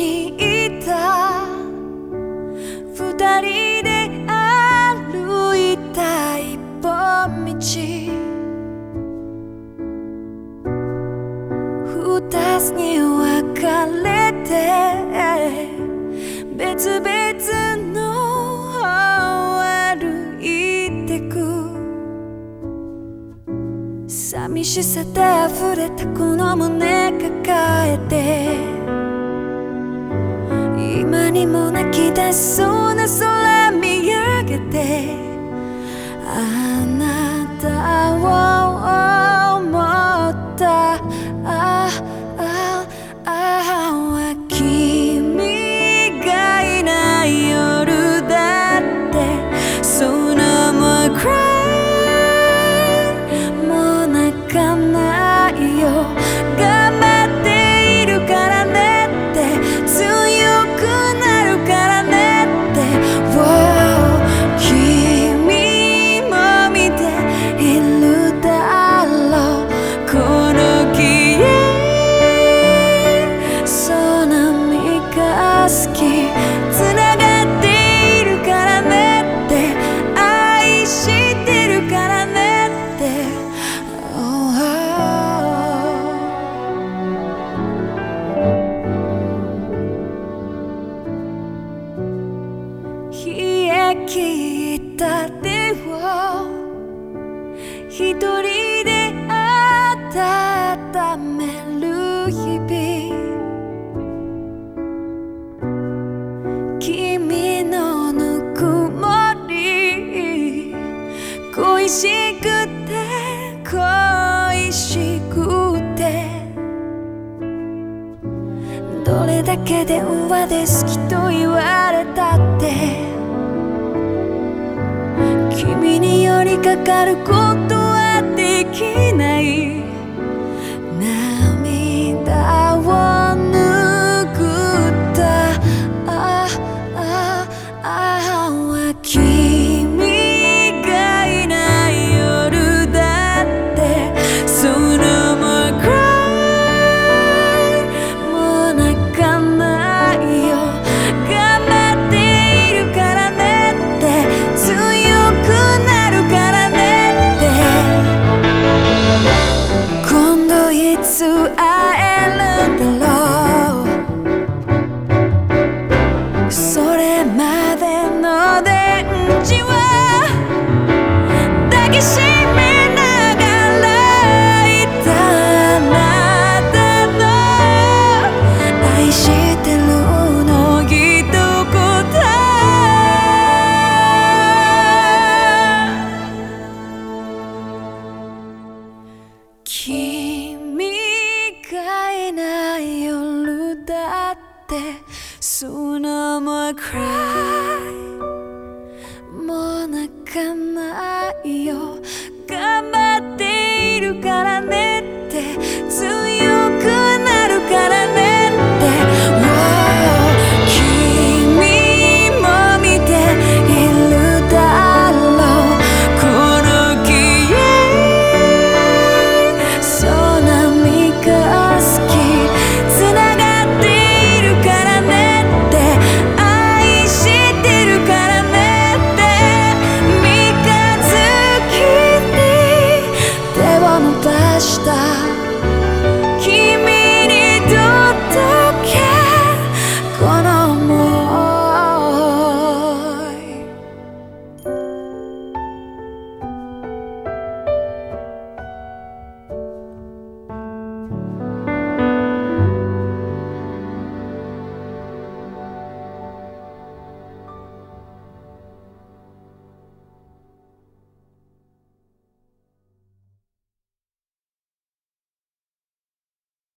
にいた二人で歩いた一本道。二つに分かれて別々の方歩いてく。寂しさで溢れたこの胸抱も泣き出しそうな空見上げてあなたを思った。あああ君がいない夜だって。そのも cry もう泣かないよ。それだけ電話で好きと言われたって。君に寄りかかることはできない。いつ会えるんだろう。それまでの電池は抱きしめながらいたあなたの。愛しってそのも cry está